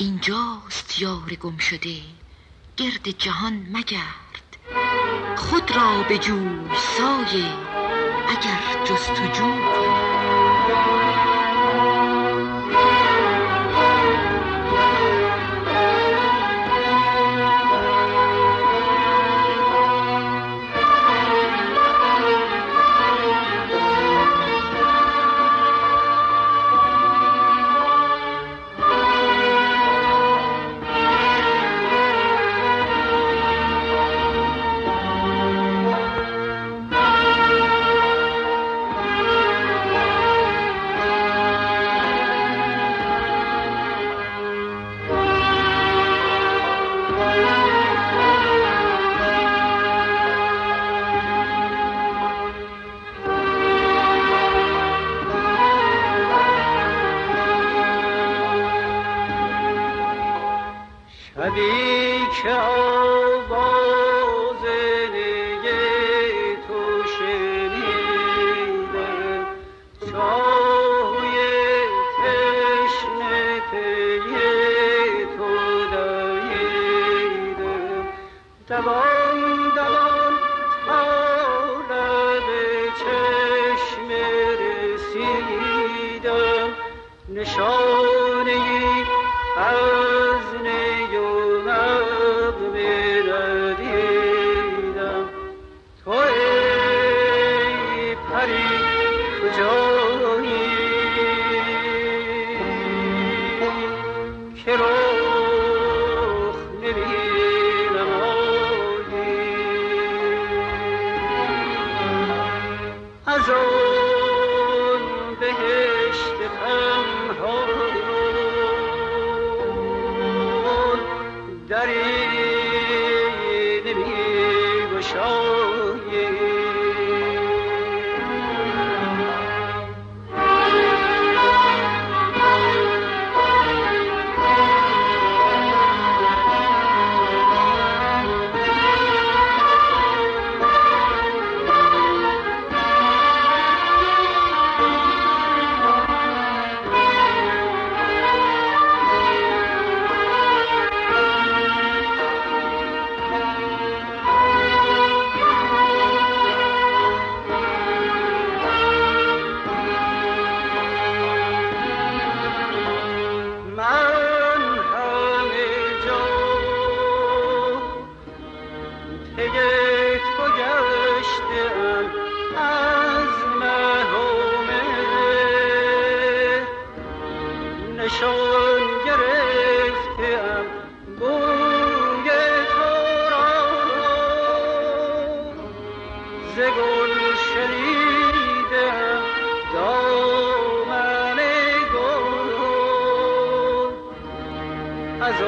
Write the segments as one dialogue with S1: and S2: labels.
S1: اینجاست یار گم شده گرد جهان مگرد. خود را به جوی سایه اگر جستجو
S2: شبی که آواز نیه تو شنیدم چاهوی تشنه پیه تو داییدم دوان دوان تا چشم رسیدم نشان آن بهشت پنهان در زگل شنیده دامن گل. از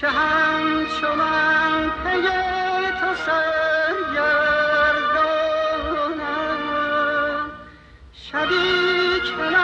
S2: شبی کنار چه